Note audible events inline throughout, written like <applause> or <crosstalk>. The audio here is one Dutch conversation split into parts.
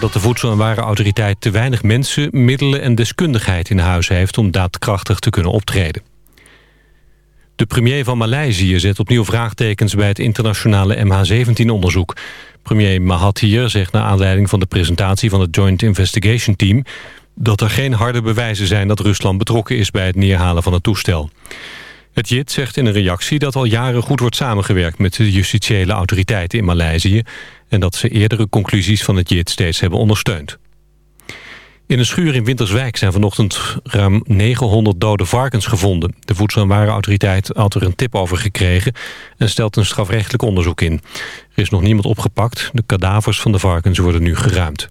dat de Voedsel- en Warenautoriteit te weinig mensen, middelen en deskundigheid in huis heeft om daadkrachtig te kunnen optreden. De premier van Maleisië zet opnieuw vraagtekens bij het internationale MH17-onderzoek. Premier Mahathir zegt naar aanleiding van de presentatie van het Joint Investigation Team... dat er geen harde bewijzen zijn dat Rusland betrokken is bij het neerhalen van het toestel. Het JIT zegt in een reactie dat al jaren goed wordt samengewerkt... met de justitiële autoriteiten in Maleisië... en dat ze eerdere conclusies van het JIT steeds hebben ondersteund. In een schuur in Winterswijk zijn vanochtend ruim 900 dode varkens gevonden. De Voedsel- en Warenautoriteit had er een tip over gekregen... en stelt een strafrechtelijk onderzoek in. Er is nog niemand opgepakt. De kadavers van de varkens worden nu geruimd.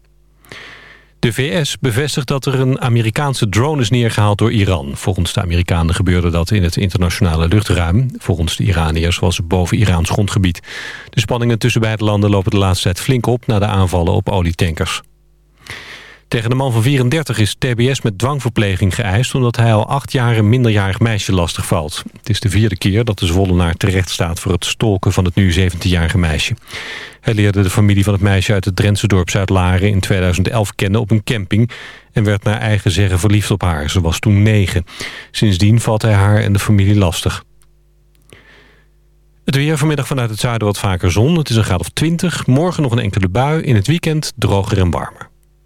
De VS bevestigt dat er een Amerikaanse drone is neergehaald door Iran. Volgens de Amerikanen gebeurde dat in het internationale luchtruim. Volgens de Iraniërs was het boven Iraans grondgebied. De spanningen tussen beide landen lopen de laatste tijd flink op... na de aanvallen op olietankers. Tegen de man van 34 is TBS met dwangverpleging geëist... omdat hij al acht jaar een minderjarig meisje lastig valt. Het is de vierde keer dat de Zwollenaar terecht staat... voor het stolken van het nu 17-jarige meisje. Hij leerde de familie van het meisje uit het Drentse dorp Zuid-Laren... in 2011 kennen op een camping... en werd naar eigen zeggen verliefd op haar. Ze was toen negen. Sindsdien valt hij haar en de familie lastig. Het weer vanmiddag vanuit het zuiden wat vaker zon. Het is een graad of 20. Morgen nog een enkele bui. In het weekend droger en warmer.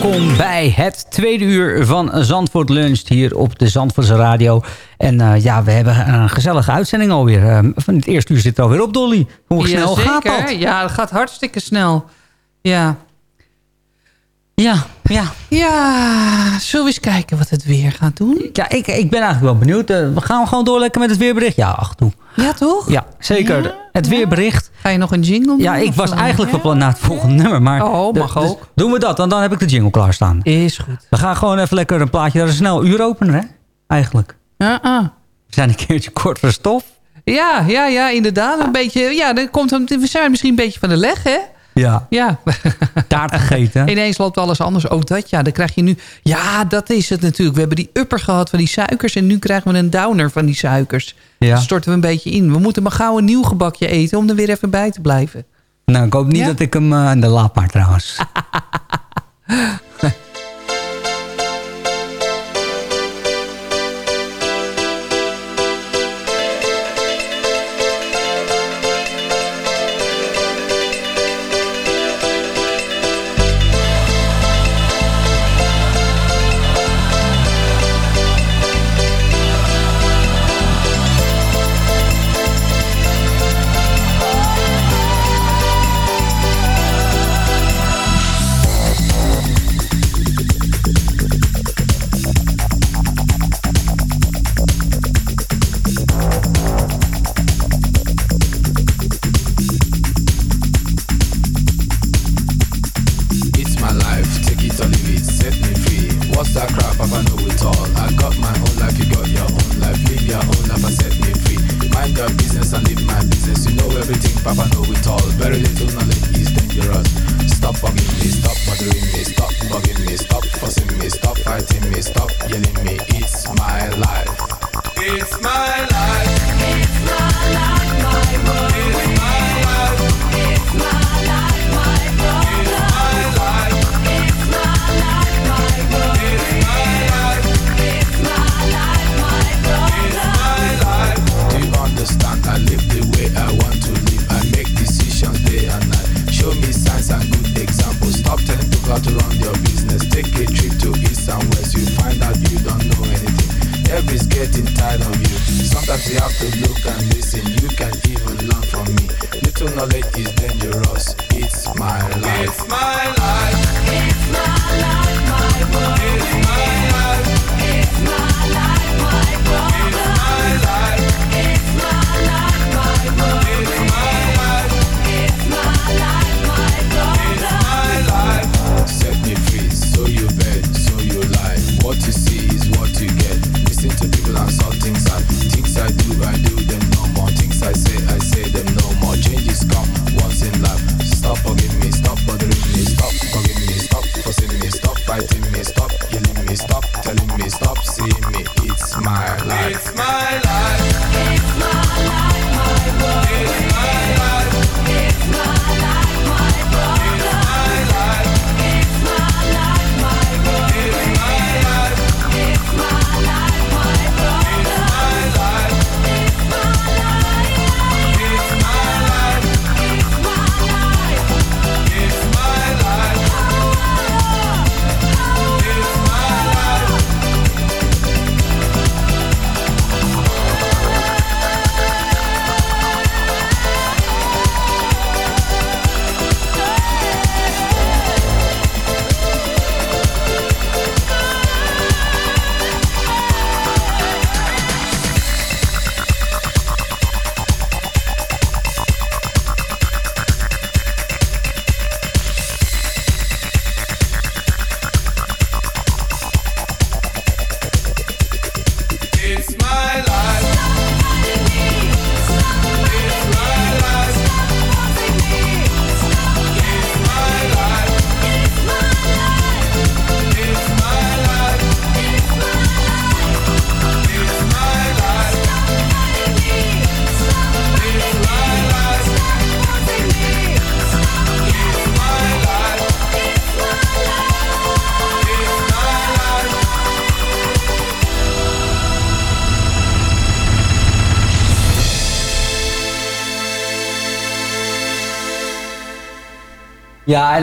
Welkom bij het tweede uur van Zandvoort Lunch hier op de Zandvoortse Radio. En uh, ja, we hebben een gezellige uitzending alweer. Uh, van het eerste uur zit er alweer op, Dolly. Hoe ja, snel zeker. gaat dat? Ja, het gaat hartstikke snel. Ja. Ja, ja. Ja, zullen we eens kijken wat het weer gaat doen? Ja, ik, ik ben eigenlijk wel benieuwd. Uh, we gaan gewoon door lekker met het weerbericht. Ja, ach toe. Ja, toch? Ja, zeker. Ja? Het weerbericht. Ga je nog een jingle doen? Ja, ik was eigenlijk van plan naar het volgende nummer. Maar Oh, mag dus ook. doen we dat, dan, dan heb ik de jingle klaarstaan. Is goed. We gaan gewoon even lekker een plaatje. Dat is snel uur openen, hè? Eigenlijk. Ja, ah. We zijn een keertje kort voor stof. Ja, ja, ja, inderdaad. Een beetje, ja, dan komt we zijn misschien een beetje van de leg, hè? Ja. Ja. <laughs> Taart gegeten. Ineens loopt alles anders. Ook dat, ja. Dan krijg je nu... Ja, dat is het natuurlijk. We hebben die upper gehad van die suikers... en nu krijgen we een downer van die suikers. Ja. Dan storten we een beetje in. We moeten maar gauw een nieuw gebakje eten... om er weer even bij te blijven. Nou, ik hoop niet Ja? dat ik hem... Uh, de laat maar trouwens. <laughs>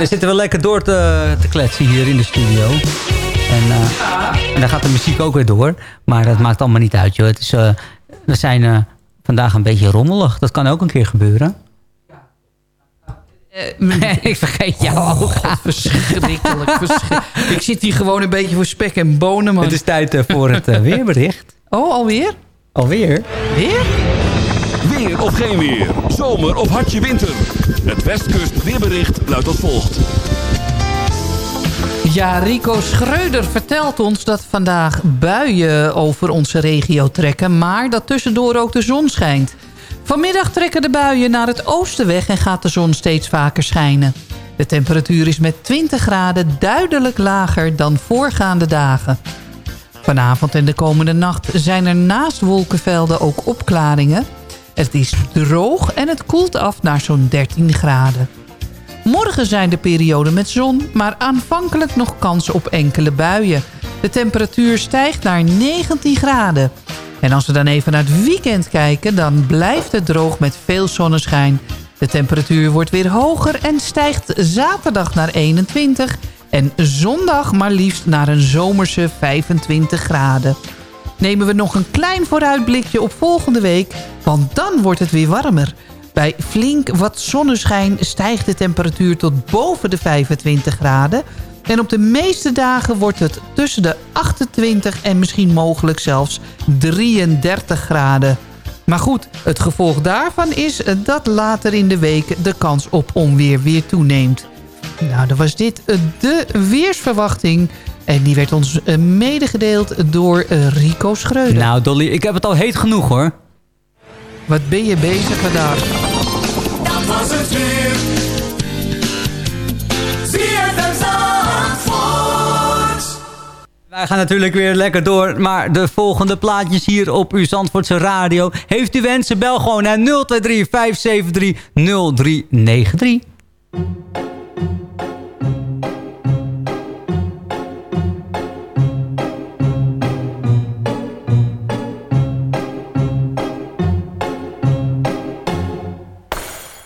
Dan zitten we lekker door te, te kletsen hier in de studio. En, eh, en dan gaat de muziek ook weer door. Maar dat maakt allemaal niet uit, joh. Het is, eh, we zijn eh, vandaag een beetje rommelig. Dat kan ook een keer gebeuren. <laughs> ik vergeet jou ook. Verschrikkelijk. verschrikkelijk. <laughs> Ik zit hier gewoon een beetje voor spek en bonen, man. Het is tijd voor het weerbericht. Oh, alweer? Alweer? Weer? Of geen weer. Zomer of hartje winter. Het Westkust weerbericht luidt als volgt. Ja, Rico Schreuder vertelt ons dat vandaag buien over onze regio trekken... maar dat tussendoor ook de zon schijnt. Vanmiddag trekken de buien naar het oosten weg en gaat de zon steeds vaker schijnen. De temperatuur is met 20 graden duidelijk lager dan voorgaande dagen. Vanavond en de komende nacht zijn er naast wolkenvelden ook opklaringen. Het is droog en het koelt af naar zo'n 13 graden. Morgen zijn de perioden met zon, maar aanvankelijk nog kans op enkele buien. De temperatuur stijgt naar 19 graden. En als we dan even naar het weekend kijken, dan blijft het droog met veel zonneschijn. De temperatuur wordt weer hoger en stijgt zaterdag naar 21 en zondag maar liefst naar een zomerse 25 graden. Nemen we nog een klein vooruitblikje op volgende week, want dan wordt het weer warmer. Bij flink wat zonneschijn stijgt de temperatuur tot boven de 25 graden. En op de meeste dagen wordt het tussen de 28 en misschien mogelijk zelfs 33 graden. Maar goed, het gevolg daarvan is dat later in de week de kans op onweer weer toeneemt. Nou, dan was dit de weersverwachting. En die werd ons eh, medegedeeld door eh, Rico Schreuder. Nou, Dolly, ik heb het al heet genoeg, hoor. Wat ben je bezig vandaag? Dat was het weer. Wij gaan natuurlijk weer lekker door. Maar de volgende plaatjes hier op uw Zandvoortse radio. Heeft u wensen? Bel gewoon naar 023 573 0393.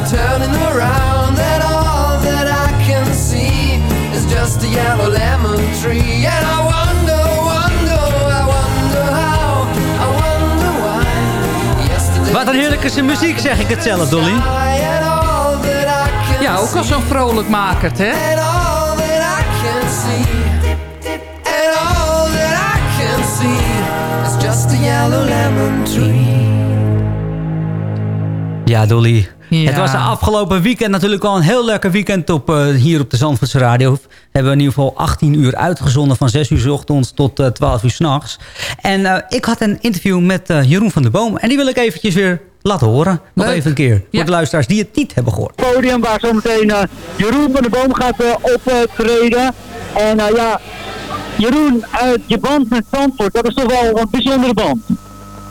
me turning around And all that I can see Is just a yellow lemon tree And I wonder, wonder, I wonder how I wonder why Wat een heerlijke muziek zeg ik het zelf, Dolly. Ja, ook al zo'n vrolijk makert, hè? Ja, Dolly. Ja. Het was de afgelopen weekend natuurlijk al een heel lekker weekend op, eh, hier op de Zandvoortse Radio. Hebben we in ieder geval 18 uur uitgezonden van 6 uur 's ochtends tot eh, 12 uur s'nachts. En eh, ik had een interview met eh, Jeroen van der Boom. En die wil ik eventjes weer laten horen. Nog Leuk. even een keer. Voor de luisteraars die het niet hebben gehoord. podium waar zometeen eh, Jeroen van der Boom gaat eh, optreden. En eh, ja, Jeroen, eh, je band met Zandvoort, dat is toch wel een bijzondere band.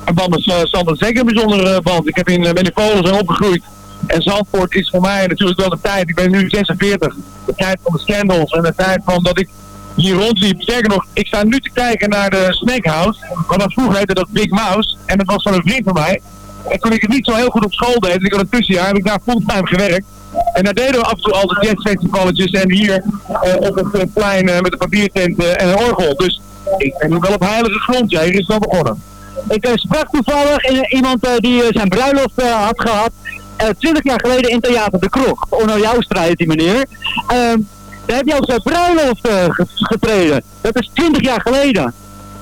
Een band met uh, Zandvoort zeker een bijzondere eh, band. Ik heb in, uh, ben in Polen zijn opgegroeid. En Zandvoort is voor mij natuurlijk wel de tijd. Ik ben nu 46. De tijd van de scandals en de tijd van dat ik hier rondliep. Sterker nog, ik sta nu te kijken naar de Snackhouse. Want dat vroeger heette dat Big Mouse. En dat was van een vriend van mij. En toen ik het niet zo heel goed op school deed, ik had een tussenjaar, heb ik daar fulltime gewerkt. En daar deden we af en toe altijd jazzfestivaletjes en hier eh, op het eh, plein eh, met de papiertent en een orgel. Dus ik ben nu wel op heilige grond, ja, hier is het wel begonnen. Ik sprak toevallig iemand die zijn bruiloft had gehad. Eh, Twintig jaar geleden in Theater de Krog. Onno Joustra heet die meneer. Ehm, daar heb je op zijn bruiloft eh, ge- getreden. Dat is 20 jaar geleden.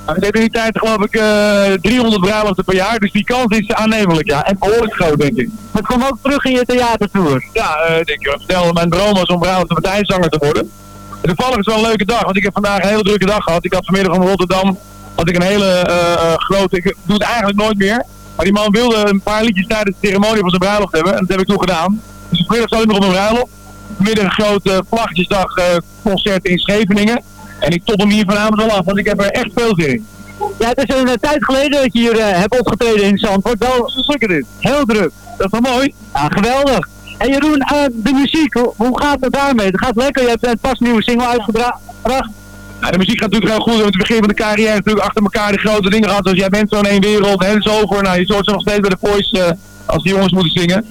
Nou, Ik deed in die tijd geloof ik eh 300 bruiloften per jaar, dus die kans is aannemelijk, ja. En behoorlijk groot, denk ik. Dat kwam ook terug in je theatertour. Ja, eh denk ik. Stel, mijn droom was om bruiloft en partijzanger te worden. En toevallig is het wel een leuke dag, want ik heb vandaag een hele drukke dag gehad. Ik had vanmiddag van Rotterdam, had ik een hele eh, eh, grote, ik doe het eigenlijk nooit meer. Maar die man wilde een paar liedjes tijdens de ceremonie van zijn bruiloft hebben. En dat heb ik toen gedaan. Dus vanmiddag zat ik nog op een bruiloft. Midden een grote vlaggetjesdag eh, concert in Scheveningen. En ik top hem hier vanavond wel af, want ik heb er echt veel zin in. Ja, het is een eh, tijd geleden dat je hier eh, hebt opgetreden in Zandvoort. Wel het is. heel druk. Dat is wel mooi. Ja, geweldig. En Jeroen, eh, de muziek, hoe, hoe gaat het daarmee? Het gaat lekker, je hebt een pas nieuwe single uitgebracht. De muziek gaat natuurlijk heel goed. We het begin van de carrière natuurlijk achter elkaar die grote dingen gehad. Zoals jij bent zo'n één wereld, hands over. Nou, je soort ze nog steeds bij de voice eh, als die jongens moeten zingen.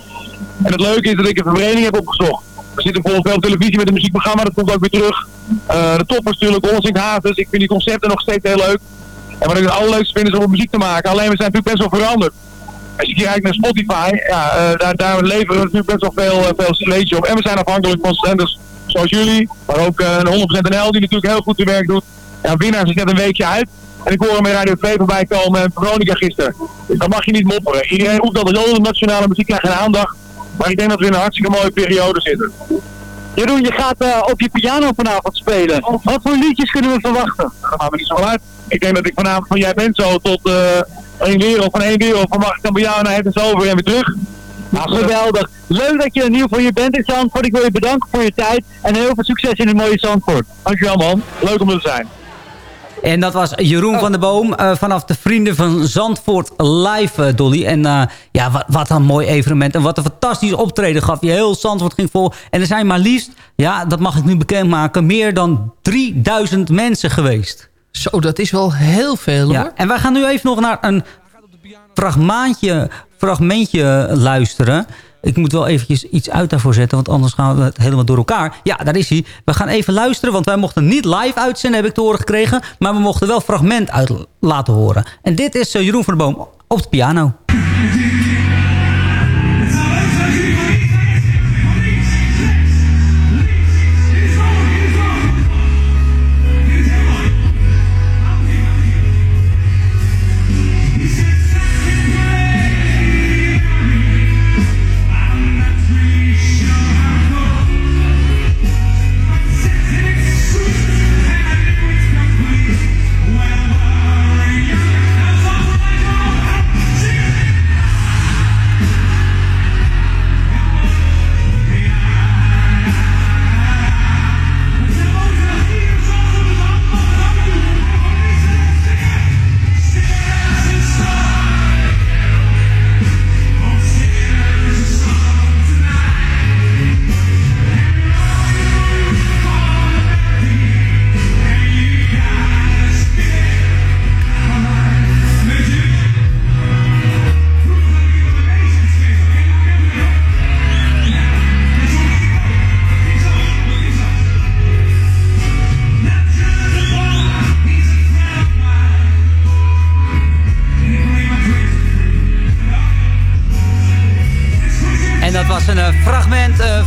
En het leuke is dat ik een vereniging heb opgezocht. We zitten bijvoorbeeld veel televisie met een muziekprogramma, dat komt ook weer terug. Eh, de toppers natuurlijk, Holland Havens. Ik vind die concepten nog steeds heel leuk. En wat ik het allerleukste vind is om muziek te maken. Alleen we zijn natuurlijk best wel veranderd. Als je kijkt naar Spotify, ja, eh, daar, daar leveren we natuurlijk best wel veel, uh, veel op. En we zijn afhankelijk van zenders zoals jullie, maar ook een 100% NL die natuurlijk heel goed zijn werk doet. Ja, winnaars is net een weekje uit. En ik hoor hem bij Radio 2 voorbij komen en Veronica gisteren. Dus mag je niet mopperen. Iedereen roept dat de nationale muziek krijgt geen aandacht. Maar ik denk dat we in een hartstikke mooie periode zitten. Jeroen, je gaat eh, op je piano vanavond spelen. Wat voor liedjes kunnen we verwachten? Maakt me niet zo. Ik denk dat ik vanavond van jij bent zo tot eh één wereld, van één wereld, van mag ik dan bij jou naar het is over en weer terug. Nou, geweldig. Leuk dat je in ieder geval hier bent in Zandvoort. Ik wil je bedanken voor je tijd en heel veel succes in het mooie Zandvoort. Dankjewel man, leuk om er te zijn. En dat was Jeroen van der Boom eh, vanaf de Vrienden van Zandvoort live, eh, Dolly. En eh, ja, wat, wat een mooi evenement. En wat een fantastisch optreden gaf. Je heel Zandvoort ging vol. En er zijn maar liefst, ja, dat mag ik nu bekendmaken... meer dan 3000 mensen geweest. Zo, dat is wel heel veel hoor. Ja, en wij gaan nu even nog naar een fragmentje, fragmentje luisteren. Ik moet wel eventjes iets uit daarvoor zetten, want anders gaan we het helemaal door elkaar. Ja, daar is hij. We gaan even luisteren, want wij mochten niet live uitzenden, heb ik te horen gekregen. Maar we mochten wel fragment uit laten horen. En dit is eh, Jeroen van der Boom op de piano.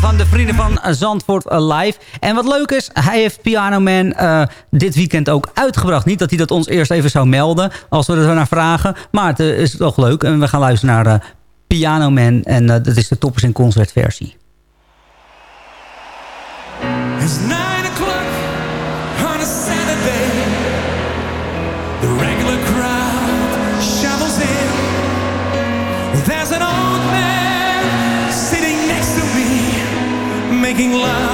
Van de Vrienden van Zandvoort eh, Live. En wat leuk is, hij heeft Piano Man eh, dit weekend ook uitgebracht. Niet dat hij dat ons eerst even zou melden, als we er naar vragen. Maar het eh, is toch leuk. En we gaan luisteren naar Piano Man. En dat is de Toppers in Concertversie. It's me, making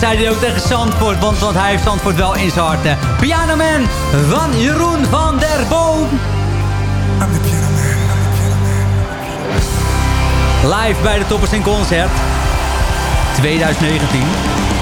dat zei hij ook tegen Zandvoort, want, want hij heeft Zandvoort wel in zijn hart. Pianoman van Jeroen van der Boom. Live bij de Toppers in Concert. 2019.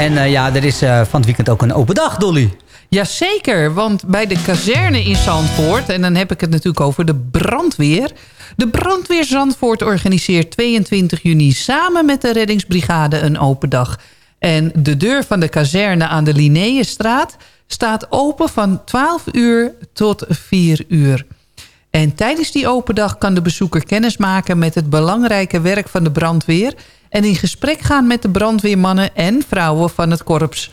En eh, ja, er is eh, van het weekend ook een open dag, Dolly. Jazeker, want bij de kazerne in Zandvoort... en dan heb ik het natuurlijk over de brandweer... de brandweer Zandvoort organiseert 22 juni... samen met de reddingsbrigade een open dag. En de deur van de kazerne aan de Linnaeusstraat... staat open van 12 uur tot 4 uur. En tijdens die open dag kan de bezoeker kennis maken... met het belangrijke werk van de brandweer... en in gesprek gaan met de brandweermannen en vrouwen van het korps...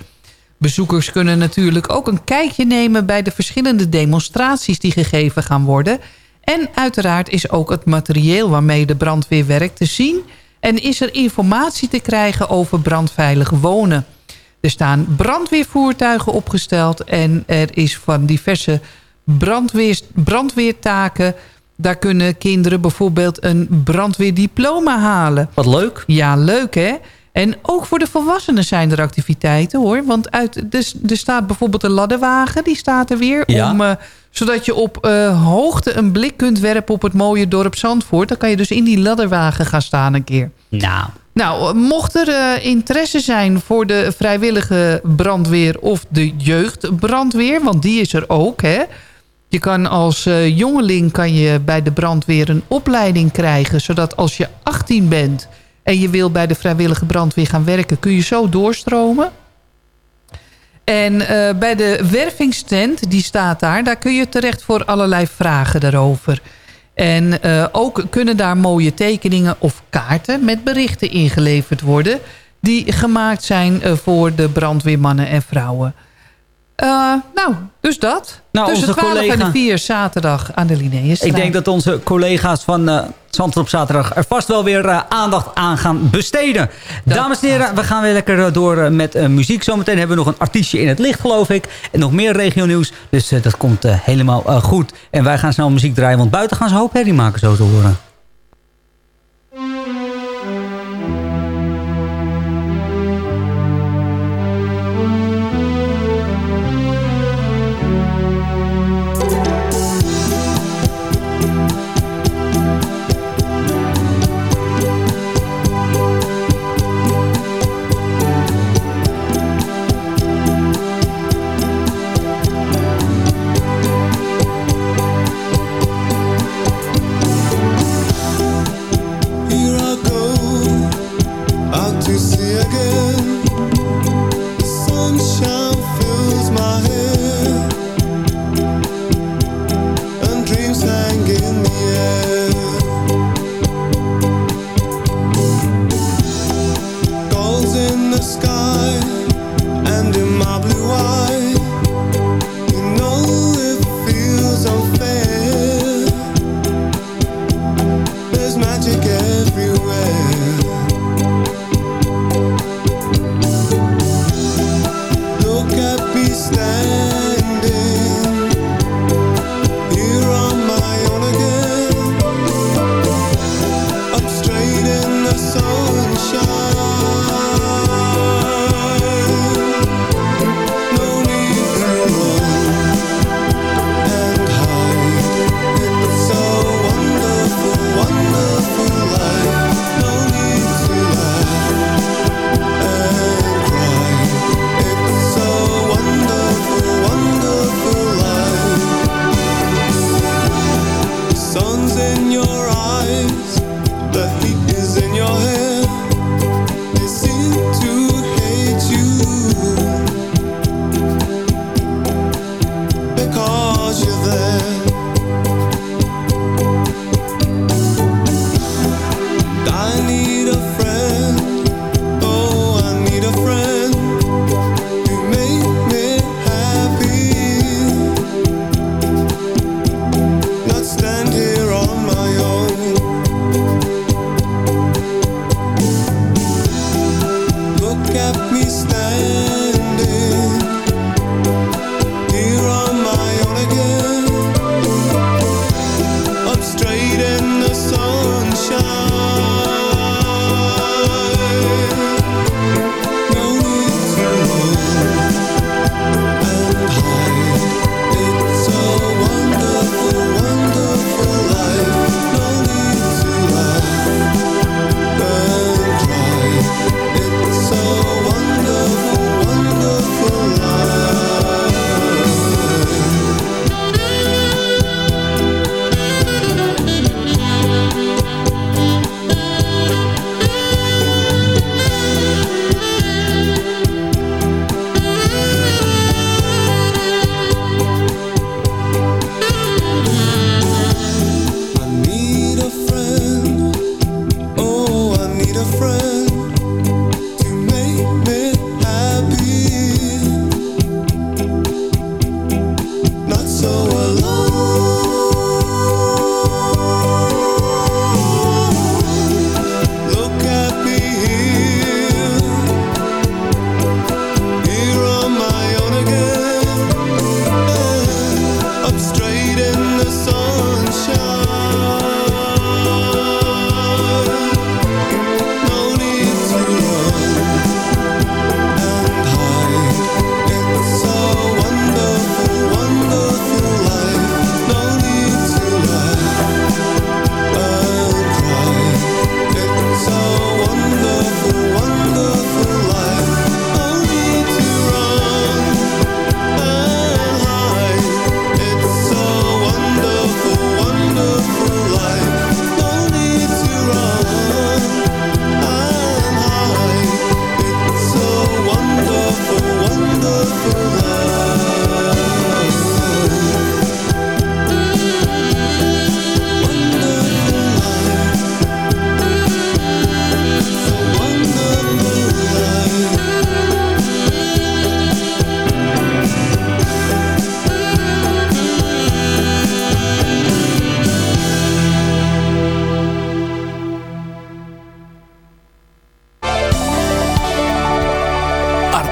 Bezoekers kunnen natuurlijk ook een kijkje nemen bij de verschillende demonstraties die gegeven gaan worden. En uiteraard is ook het materieel waarmee de brandweer werkt te zien. En is er informatie te krijgen over brandveilig wonen. Er staan brandweervoertuigen opgesteld en er is van diverse brandweer, brandweertaken... Daar kunnen kinderen bijvoorbeeld een brandweerdiploma halen. Wat leuk. Ja, leuk hè? En ook voor de volwassenen zijn er activiteiten hoor. Want uit, dus, er staat bijvoorbeeld een ladderwagen, die staat er weer. Ja. Om, eh, zodat je op eh, hoogte een blik kunt werpen op het mooie dorp Zandvoort. Dan kan je dus in die ladderwagen gaan staan een keer. Nou. Nou, mocht er eh, interesse zijn voor de vrijwillige brandweer of de jeugdbrandweer... want die is er ook, hè... Je kan als eh, jongeling kan je bij de brandweer een opleiding krijgen... zodat als je 18 bent en je wil bij de vrijwillige brandweer gaan werken... kun je zo doorstromen. En eh, bij de wervingstent, die staat daar... daar kun je terecht voor allerlei vragen daarover. En eh, ook kunnen daar mooie tekeningen of kaarten... met berichten ingeleverd worden... die gemaakt zijn voor de brandweermannen en vrouwen. Eh, nou, dus dat. Nou, Tussen onze 12 en collega- de 4 zaterdag aan de Linnaeusstraat. Ik denk dat onze collega's van eh Zandvoort op zaterdag... er vast wel weer eh, aandacht aan gaan besteden. Dames en heren, we gaan weer lekker door met muziek. Zometeen hebben we nog een artiestje in het licht, geloof ik. En nog meer regionieuws. Dus dat komt helemaal goed. En wij gaan snel muziek draaien, want buiten gaan ze hoop herrie maken, zo te horen.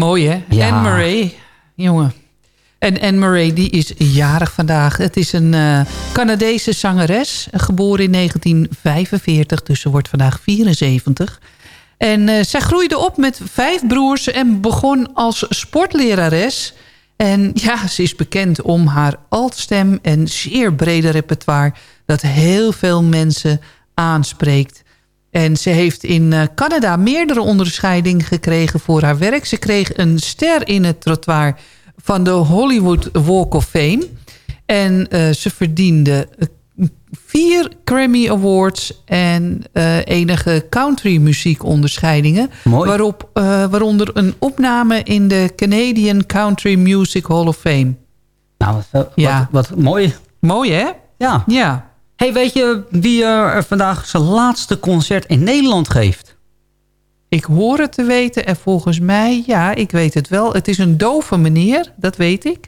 Mooi hè? Ja. Anne Murray, jongen. En Anne Murray die is jarig vandaag. Het is een eh, Canadese zangeres. Geboren in 1945, dus ze wordt vandaag 74. En eh, zij groeide op met vijf broers en begon als sportlerares. En ja, ze is bekend om haar altstem en zeer brede repertoire... dat heel veel mensen aanspreekt. En ze heeft in eh, Canada meerdere onderscheidingen gekregen voor haar werk. Ze kreeg een ster in het trottoir van de Hollywood Walk of Fame. En eh, ze verdiende eh, vier Grammy Awards en enige country muziekonderscheidingen. Mooi. Waarop, waaronder een opname in de Canadian Country Music Hall of Fame. Nou, wat, wat, Ja. wat mooi. Mooi hè? Ja. Ja. Hey, weet je wie er vandaag zijn laatste concert in Nederland geeft? Ik hoor het te weten en volgens mij, ja, ik weet het wel. Het is een dove meneer, dat weet ik.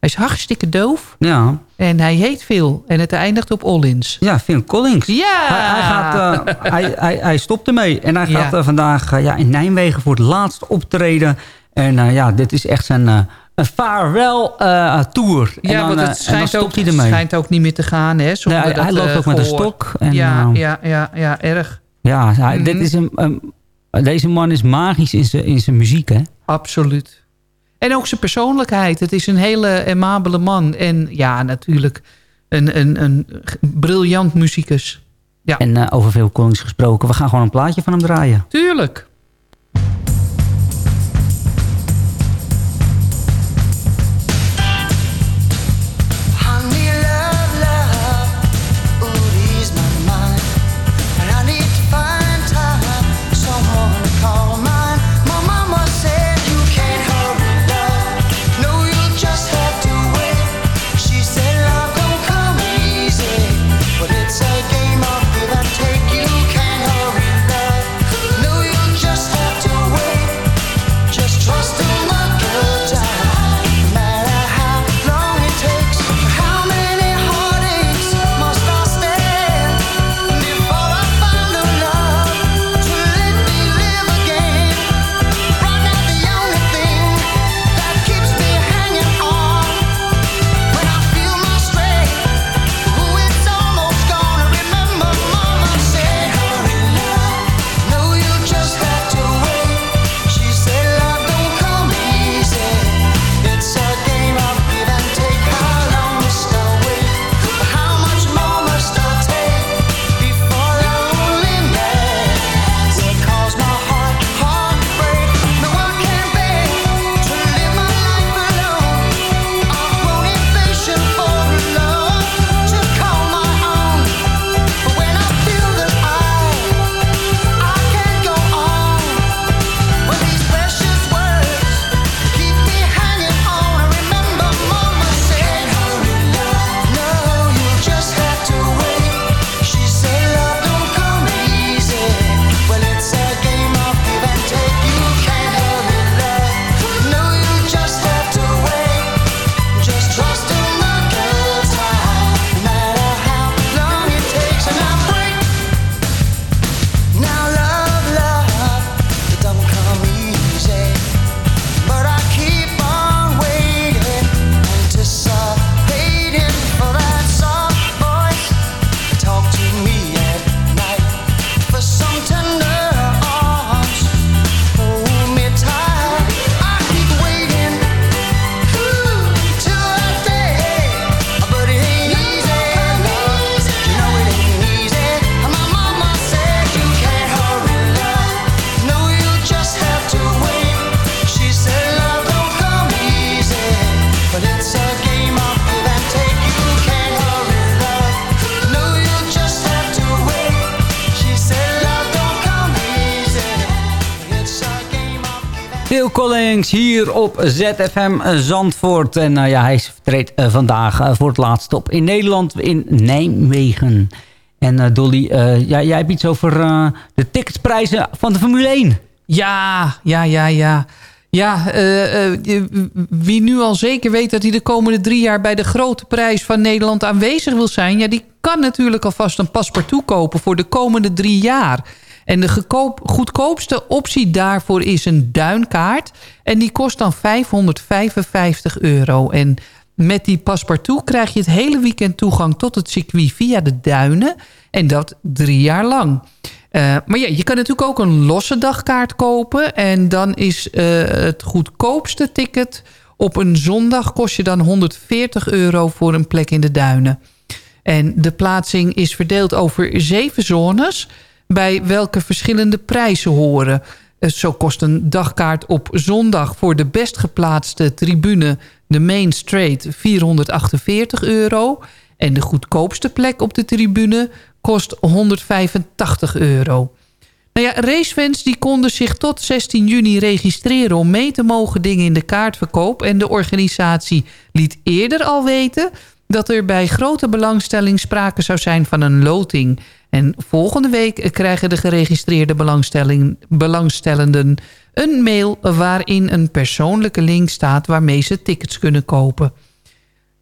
Hij is hartstikke doof. Ja. En hij heet Phil. En het eindigt op Ollins. Ja, Phil Collins. Ja! Hij, hij, gaat, eh, <laughs> hij, hij, hij stopt ermee. En hij Ja. gaat eh, vandaag eh, ja, in Nijmegen voor het laatst optreden. En eh, ja, dit is echt zijn, eh, een farewell eh, tour. En Ja, dan, want eh, het schijnt, ook, hij ermee. schijnt ook niet meer te gaan. Hè, Nee, hij- dat, hij loopt eh, ook met een stok en, ja, ja, ja, ja, erg. Ja, hij- dit Mhm. is een, een- deze man is magisch in zijn, in zijn muziek, hè? Absoluut. En ook zijn persoonlijkheid. Het is een hele amabele man. En ja, natuurlijk een, een, een briljant muzikus. Ja. En over veel Collins gesproken. We gaan gewoon een plaatje van hem draaien. Tuurlijk. Op ZFM Zandvoort. En nou ja, hij treedt eh, vandaag eh, voor het laatst op in Nederland, in Nijmegen. En eh, Dolly, eh, ja, jij hebt iets over eh, de ticketprijzen van de Formule 1. Ja, ja, ja, ja. Ja, eh, eh, wie nu al zeker weet dat hij de komende drie jaar... bij de grote prijs van Nederland aanwezig wil zijn... ja, die kan natuurlijk alvast een paspartout kopen voor de komende drie jaar. En de goedkoopste optie daarvoor is een duinkaart. En die kost dan 555 euro. En met die paspartout krijg je het hele weekend toegang tot het circuit via de duinen. En dat drie jaar lang. Eh, maar ja, je kan natuurlijk ook een losse dagkaart kopen. En dan is eh, het goedkoopste ticket op een zondag... kost je dan 140 euro voor een plek in de duinen. En de plaatsing is verdeeld over zeven zones... bij welke verschillende prijzen horen. Eh, Zo kost een dagkaart op zondag voor de best geplaatste tribune... de Main Street 448 euro... En de goedkoopste plek op de tribune kost 185 euro. Nou ja, racefans die konden zich tot 16 juni registreren... om mee te mogen dingen in de kaartverkoop. En de organisatie liet eerder al weten... dat er bij grote belangstelling sprake zou zijn van een loting. En volgende week krijgen de geregistreerde belangstellenden... een mail waarin een persoonlijke link staat... waarmee ze tickets kunnen kopen.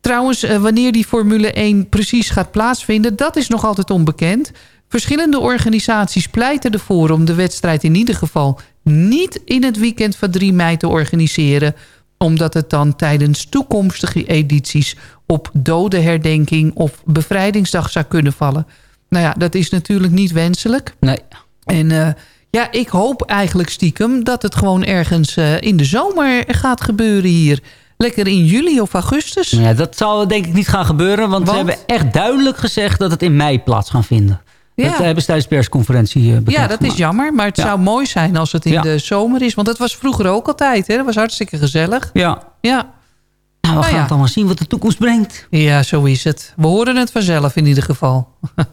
Trouwens, eh, wanneer die Formule 1 precies gaat plaatsvinden... dat is nog altijd onbekend. Verschillende organisaties pleiten ervoor om de wedstrijd in ieder geval niet in het weekend van 3 mei te organiseren... omdat het dan tijdens toekomstige edities op dodenherdenking of bevrijdingsdag zou kunnen vallen. Nou ja, dat is natuurlijk niet wenselijk. Nee. En eh, ja, ik hoop eigenlijk stiekem dat het gewoon ergens eh, in de zomer gaat gebeuren hier. Lekker in juli of augustus. Ja, dat zal denk ik niet gaan gebeuren. Want, ze Want? hebben echt duidelijk gezegd dat het in mei plaats gaan vinden. Ja. Dat hebben ze tijdens de persconferentie eh, Ja, dat is jammer. Maar het Ja. zou mooi zijn als het in Ja. de zomer is. Want dat was vroeger ook altijd. Hè? Dat was hartstikke gezellig. Ja. Ja. Nou, we Nou gaan het allemaal zien wat de toekomst brengt. Ja, zo is het. We horen het vanzelf in ieder geval. <laughs>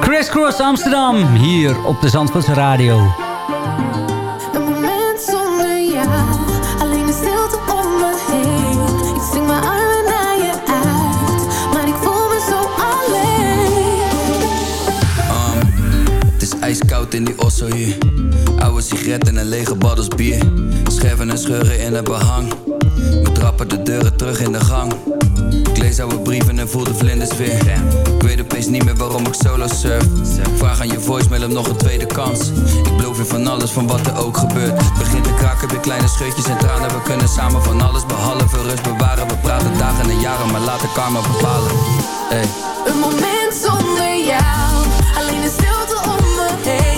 Chris Cross Amsterdam, hier op de Zandvoortse Radio. In die osso hier. Oude sigaretten en lege baddels bier. Scherven en scheuren in het behang. We trappen de deuren terug in de gang. Ik lees oude brieven en voel de vlinders weer. Ik weet opeens niet meer waarom ik solo surf. Vraag aan je voicemail om nog een tweede kans. Ik beloof je van alles van wat er ook gebeurt. Het begint te kraken, weer kleine scheutjes en tranen. We kunnen samen van alles behalve rust bewaren. We praten dagen en jaren, maar laten karma bepalen. Een moment zonder jou, alleen de stilte om me heen.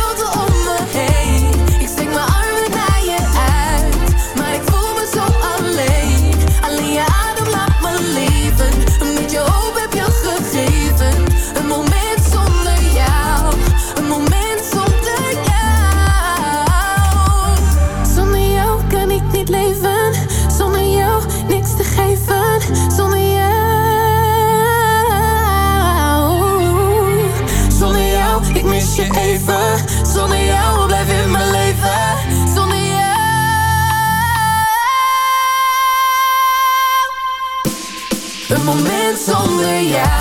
zonder jou.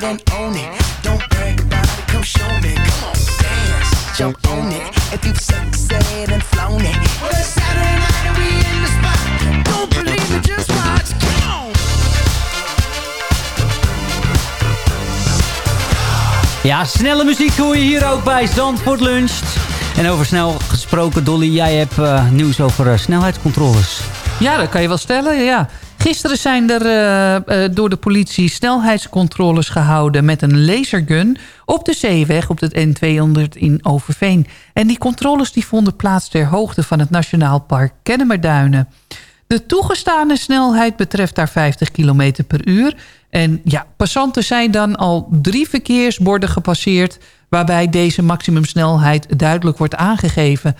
Dead and own it, don't brag about it. Come show me. Come on, dance, jump on it. If you sexed and flown it, well it's Saturday night and we in the spot. Don't believe me, just watch. Come on. Ja, snelle muziek hoor je hier ook bij Zandvoort Luncht. En over snel gesproken, Dolly, jij hebt eh, nieuws over eh, snelheidscontroles. Ja, dat kan je wel stellen, ja. Gisteren zijn er eh, eh, door de politie snelheidscontroles gehouden... met een lasergun op de zeeweg op het N200 in Overveen. En die controles die vonden plaats ter hoogte van het Nationaal Park Kennemerduinen. De toegestane snelheid betreft daar 50 km per uur. En ja, passanten zijn dan al drie verkeersborden gepasseerd... waarbij deze maximumsnelheid duidelijk wordt aangegeven...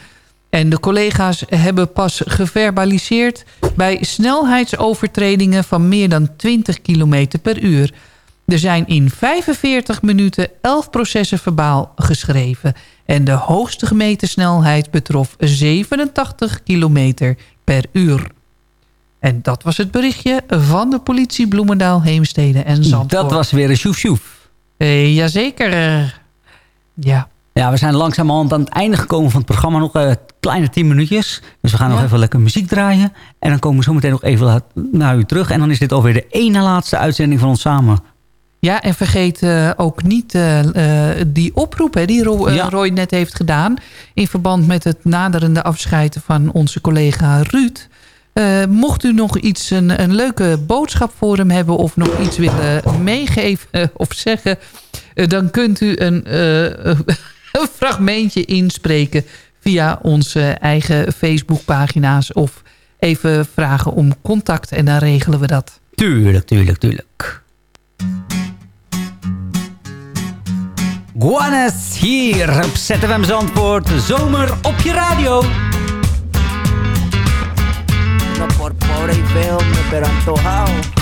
En de collega's hebben pas geverbaliseerd bij snelheidsovertredingen van meer dan 20 km per uur. Er zijn in 45 minuten 11 processen verbaal geschreven. En de hoogste gemeten snelheid betrof 87 km per uur. En dat was het berichtje van de politie Bloemendaal, Heemstede en Zandvoort. Dat was weer een sjoef-sjoef. Eh, jazeker. ja. Ja, we zijn langzamerhand aan het einde gekomen van het programma. Nog een kleine 10 minuutjes. Dus we gaan nog even lekker muziek draaien. En dan komen we zo meteen nog even naar u terug. En dan is dit alweer de ene laatste uitzending van ons samen. Ja, en vergeet eh, ook niet eh, eh, die oproep hè, die Ro- eh, Ja. Roy net heeft gedaan... in verband met het naderende afscheid van onze collega Ruud. Eh, mocht u nog iets, een, een leuke boodschap voor hem hebben... of nog iets willen meegeven eh, of zeggen... eh, dan kunt u een, eh, een fragmentje inspreken... via onze eigen Facebookpagina's... of even vragen om contact en dan regelen we dat. Tuurlijk, tuurlijk, tuurlijk. Guanes hier op ZFM Zandvoort. Zomer op je radio. No por pobre y feo, pero antojado.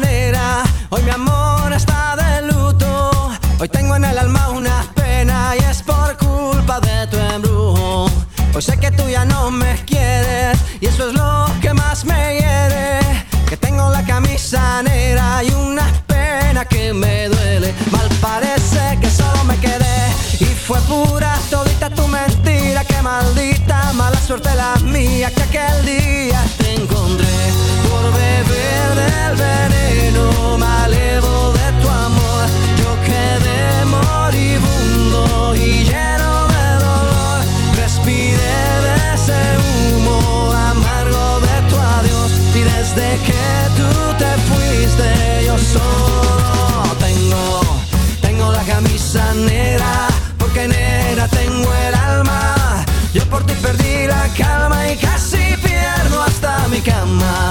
Negra, hoy mi amor está de luto. Hoy tengo en el alma una pena y es por culpa de tu embrujo. Hoy sé que tú ya no me quieres y eso es lo que más me hiere. Que tengo la camisa negra y una pena que me duele. Mal parece que solo me quedé y fue pura todita tu mentira. Que maldita mala suerte la mía que aquel día te encontré beber del veneno malevo de tu amor. Yo quedé moribundo y lleno de dolor. Respiré de ese humo amargo de tu adiós. Y desde que tú te fuiste, yo solo tengo, tengo la camisa negra. Porque negra tengo el alma. Yo por ti perdí la calma y casi pierdo hasta mi cama.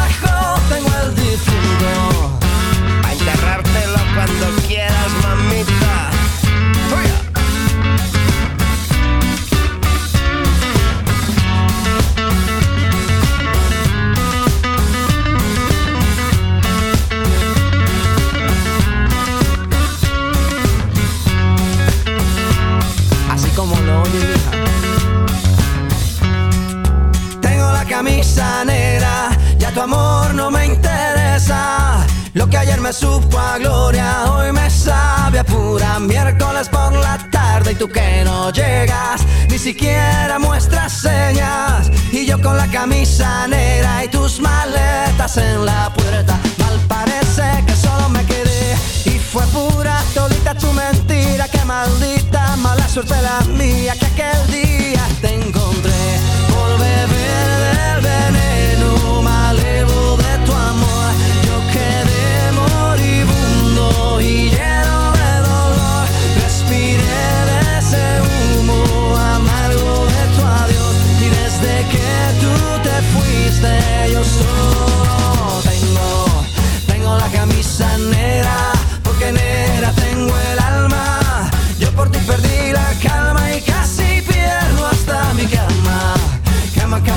suerte la mía que aquel día te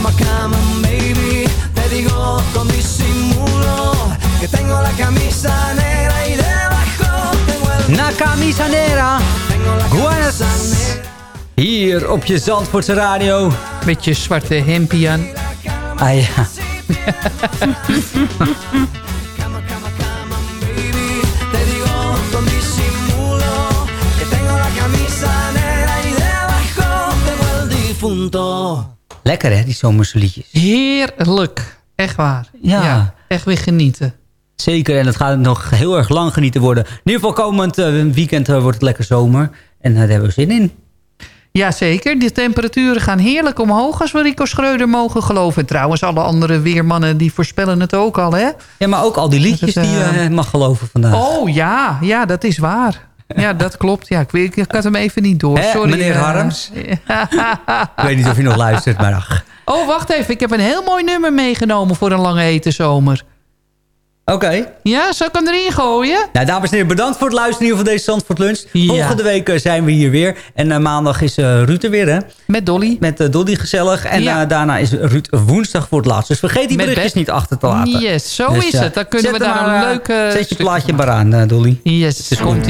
Cama, cama, cama, baby. Te digo con disimulo que tengo la camisa negra y debajo tengo el. Na camisa nera. Gwennet. Hier op je Zandvoortse radio. Met je zwarte hempie aan. Ah ja. <laughs> Te Lekker hè, die zomerse liedjes. Heerlijk. Echt waar. Ja. Echt weer genieten. Zeker, en het gaat nog heel erg lang genieten worden. In ieder geval komend eh, weekend eh, wordt het lekker zomer. En eh, daar hebben we zin in. Jazeker, de temperaturen gaan heerlijk omhoog als we Rico Schreuder mogen geloven. En trouwens, alle andere weermannen die voorspellen het ook al, hè? Ja, maar ook al die liedjes die je mag geloven vandaag. Oh ja, ja, dat is waar. Ja, dat klopt. Ja, ik, weet, ik had hem even niet door. Hè, Sorry. meneer eh. Harms? <laughs> Ik weet niet of je nog luistert, maar ach. Oh, wacht even. Ik heb een heel mooi nummer meegenomen voor een lange hete zomer. Oké. Ja, ik hem erin gooien? Nou, dames en heren, bedankt voor het luisteren van deze Zandvoort Lunch. Ja. Volgende week eh, zijn we hier weer. En eh, maandag is eh Ruud er weer, hè? Met Dolly. Met Dolly gezellig. En Ja. daarna is Ruud woensdag voor het laatst. Dus vergeet die Met berichtjes niet achter te laten. Yes, zo Dus, is het. Dan kunnen we daar een leuke Zet je plaatje maar aan, Dolly. Yes, is komt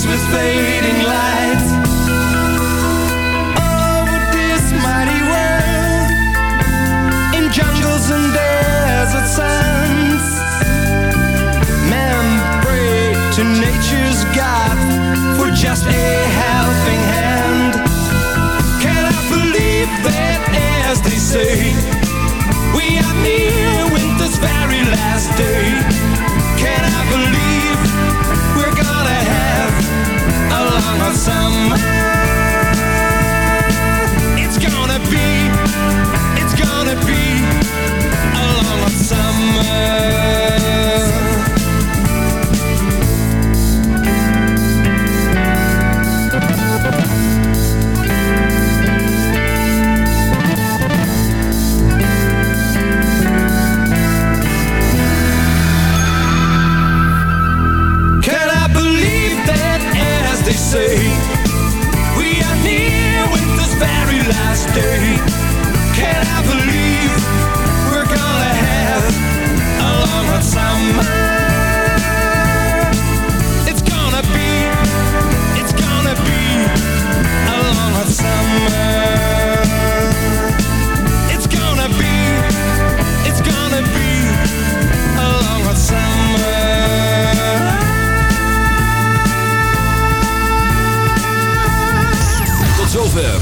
Christmas fading summer